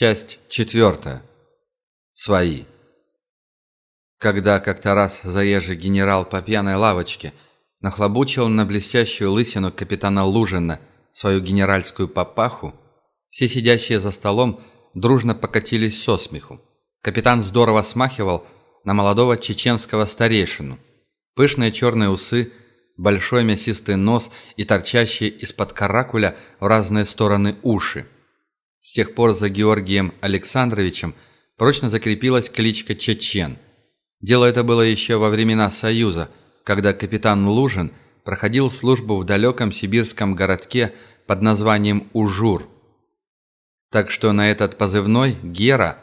Часть четвертая. Свои. Когда как-то раз заезжий генерал по пьяной лавочке нахлобучил на блестящую лысину капитана Лужина свою генеральскую папаху, все сидящие за столом дружно покатились со смеху. Капитан здорово смахивал на молодого чеченского старейшину. Пышные черные усы, большой мясистый нос и торчащие из-под каракуля в разные стороны уши – с тех пор за Георгием Александровичем прочно закрепилась кличка Чечен. Дело это было еще во времена Союза, когда капитан Лужин проходил службу в далеком сибирском городке под названием Ужур. Так что на этот позывной Гера,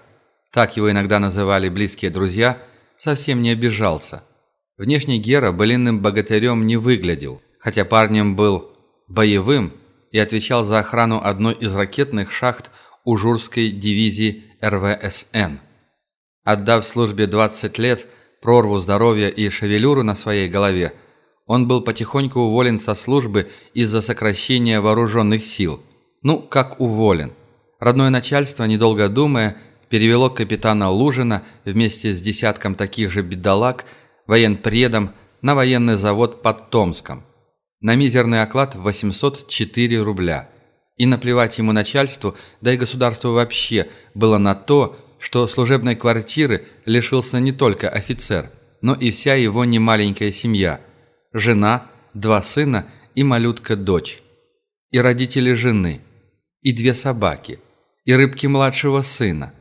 так его иногда называли близкие друзья, совсем не обижался. Внешне Гера былинным богатырем не выглядел, хотя парнем был боевым и отвечал за охрану одной из ракетных шахт Ужурской дивизии РВСН. Отдав службе 20 лет, прорву здоровья и шевелюру на своей голове, он был потихоньку уволен со службы из-за сокращения вооруженных сил. Ну, как уволен. Родное начальство, недолго думая, перевело капитана Лужина вместе с десятком таких же бедолаг, военпредом, на военный завод под Томском на мизерный оклад в 804 рубля. И наплевать ему начальству, да и государству вообще, было на то, что служебной квартиры лишился не только офицер, но и вся его немаленькая семья. Жена, два сына и малютка-дочь. И родители жены. И две собаки. И рыбки младшего сына.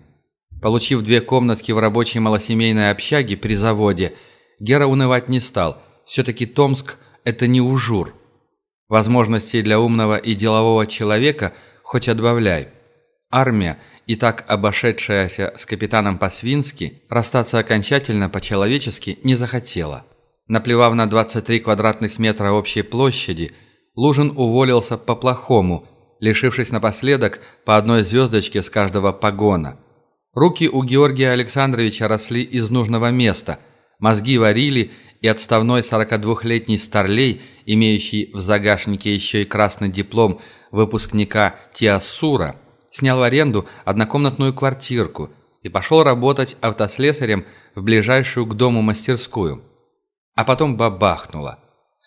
Получив две комнатки в рабочей малосемейной общаге при заводе, Гера унывать не стал. Все-таки Томск это не ужур. Возможностей для умного и делового человека хоть отбавляй. Армия, и так обошедшаяся с капитаном по-свински, расстаться окончательно по-человечески не захотела. Наплевав на 23 квадратных метра общей площади, Лужин уволился по-плохому, лишившись напоследок по одной звездочке с каждого погона. Руки у Георгия Александровича росли из нужного места, мозги варили и отставной 42-летний старлей, имеющий в загашнике еще и красный диплом выпускника Тиасура, снял в аренду однокомнатную квартирку и пошел работать автослесарем в ближайшую к дому мастерскую. А потом бабахнуло.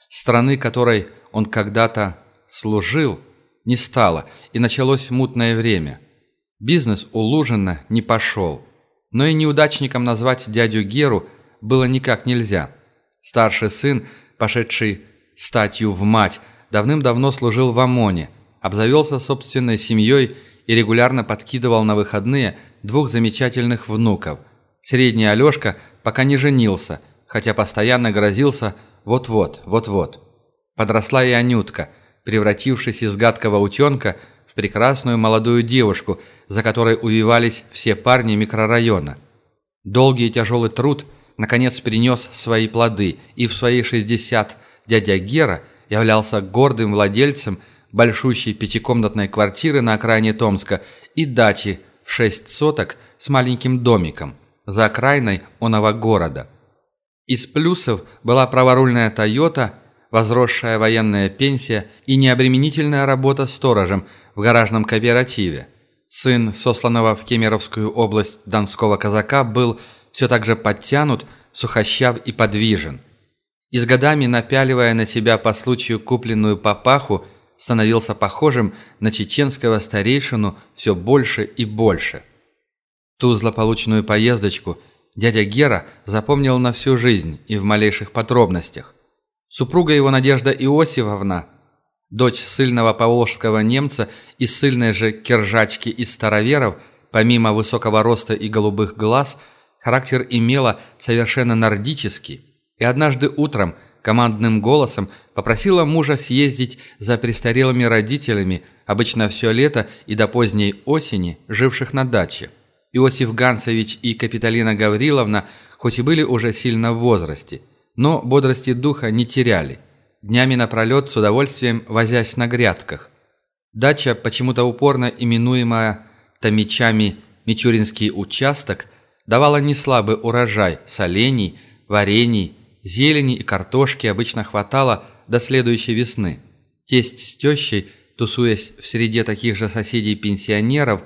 Страны, которой он когда-то служил, не стало, и началось мутное время. Бизнес у Лужина не пошел. Но и неудачником назвать дядю Геру было никак нельзя – Старший сын, пошедший статью в мать, давным-давно служил в ОМОНе, обзавелся собственной семьей и регулярно подкидывал на выходные двух замечательных внуков. Средний Алешка пока не женился, хотя постоянно грозился вот-вот, вот-вот. Подросла и Анютка, превратившись из гадкого утенка в прекрасную молодую девушку, за которой увивались все парни микрорайона. Долгий и тяжелый труд – наконец принес свои плоды, и в свои 60 дядя Гера являлся гордым владельцем большущей пятикомнатной квартиры на окраине Томска и дачи в 6 соток с маленьким домиком за окраиной оного города. Из плюсов была праворульная «Тойота», возросшая военная пенсия и необременительная работа сторожем в гаражном кооперативе. Сын сосланного в Кемеровскую область донского казака был все так же подтянут, сухощав и подвижен. И с годами, напяливая на себя по случаю купленную папаху, становился похожим на чеченского старейшину все больше и больше. Ту злополучную поездочку дядя Гера запомнил на всю жизнь и в малейших подробностях. Супруга его Надежда Иосифовна, дочь сильного поволжского немца и сильной же киржачки из староверов, помимо высокого роста и голубых глаз – Характер имела совершенно нордический, и однажды утром командным голосом попросила мужа съездить за престарелыми родителями, обычно все лето и до поздней осени, живших на даче. Иосиф Ганцевич и Капиталина Гавриловна хоть и были уже сильно в возрасте, но бодрости духа не теряли, днями напролет с удовольствием возясь на грядках. Дача, почему-то упорно именуемая Томичами Мичуринский участок – давала неслабый урожай солений, варений, зелени и картошки обычно хватало до следующей весны. Тесть с тещей, тусуясь в среде таких же соседей-пенсионеров,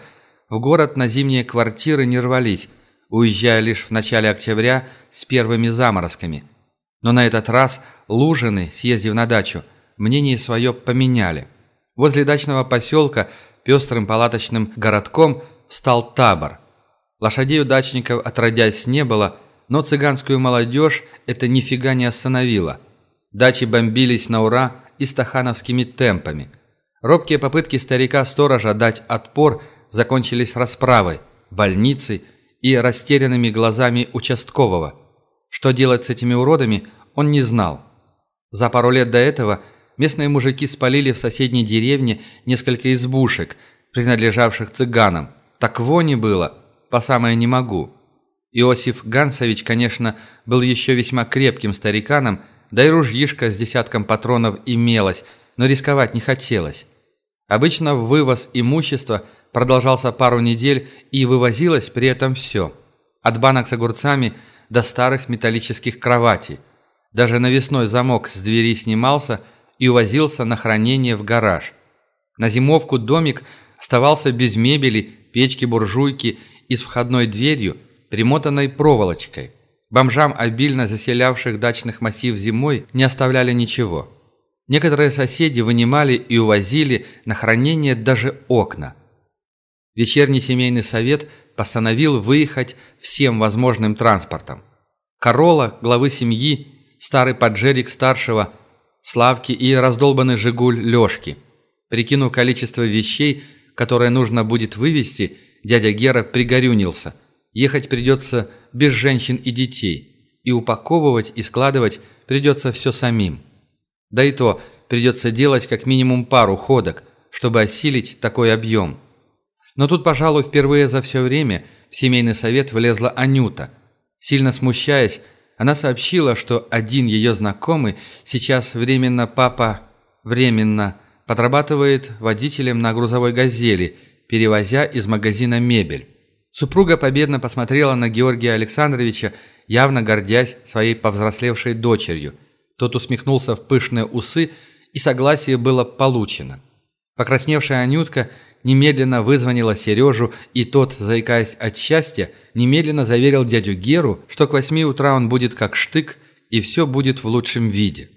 В город на зимние квартиры не рвались, уезжая лишь в начале октября с первыми заморозками. Но на этот раз Лужины, съездив на дачу, мнение свое поменяли. Возле дачного поселка пестрым палаточным городком стал табор. Лошадей у дачников отродясь не было, но цыганскую молодежь это нифига не остановило. Дачи бомбились на ура и стахановскими темпами. Робкие попытки старика-сторожа дать отпор закончились расправой, больницей и растерянными глазами участкового. Что делать с этими уродами, он не знал. За пару лет до этого местные мужики спалили в соседней деревне несколько избушек, принадлежавших цыганам. Так вони было, по самое не могу. Иосиф Гансович, конечно, был еще весьма крепким стариканом, да и ружьишка с десятком патронов имелось, но рисковать не хотелось. Обычно вывоз имущества – продолжался пару недель и вывозилось при этом все. От банок с огурцами до старых металлических кроватей. Даже навесной замок с двери снимался и увозился на хранение в гараж. На зимовку домик оставался без мебели, печки-буржуйки и с входной дверью, примотанной проволочкой. Бомжам, обильно заселявших дачных массив зимой, не оставляли ничего. Некоторые соседи вынимали и увозили на хранение даже окна – Вечерний семейный совет постановил выехать всем возможным транспортом. Корола, главы семьи, старый поджерик старшего, Славки и раздолбанный «Жигуль» Лешки. Прикинув количество вещей, которые нужно будет вывести, дядя Гера пригорюнился. Ехать придется без женщин и детей, и упаковывать и складывать придется все самим. Да и то придется делать как минимум пару ходок, чтобы осилить такой объем – но тут, пожалуй, впервые за все время в семейный совет влезла Анюта. Сильно смущаясь, она сообщила, что один ее знакомый сейчас временно папа временно подрабатывает водителем на грузовой «Газели», перевозя из магазина мебель. Супруга победно посмотрела на Георгия Александровича, явно гордясь своей повзрослевшей дочерью. Тот усмехнулся в пышные усы, и согласие было получено. Покрасневшая Анютка немедленно вызвонила Сережу, и тот, заикаясь от счастья, немедленно заверил дядю Геру, что к восьми утра он будет как штык, и все будет в лучшем виде.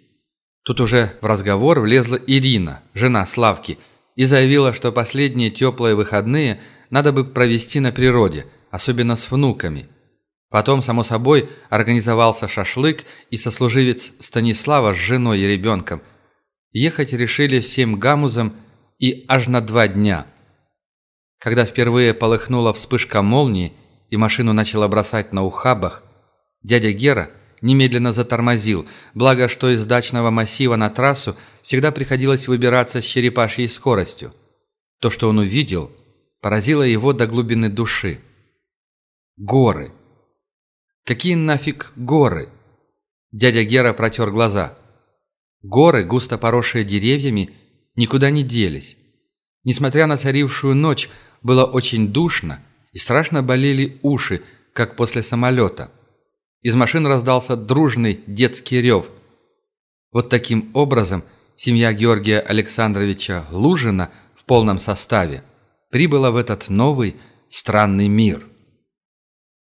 Тут уже в разговор влезла Ирина, жена Славки, и заявила, что последние теплые выходные надо бы провести на природе, особенно с внуками. Потом, само собой, организовался шашлык, и сослуживец Станислава с женой и ребенком. Ехать решили всем гамузом и аж на два дня – когда впервые полыхнула вспышка молнии и машину начала бросать на ухабах, дядя Гера немедленно затормозил, благо что из дачного массива на трассу всегда приходилось выбираться с черепашьей скоростью. То, что он увидел, поразило его до глубины души. Горы. Какие нафиг горы? Дядя Гера протер глаза. Горы, густо поросшие деревьями, никуда не делись. Несмотря на царившую ночь, было очень душно и страшно болели уши, как после самолета. Из машин раздался дружный детский рев. Вот таким образом семья Георгия Александровича Лужина в полном составе прибыла в этот новый странный мир.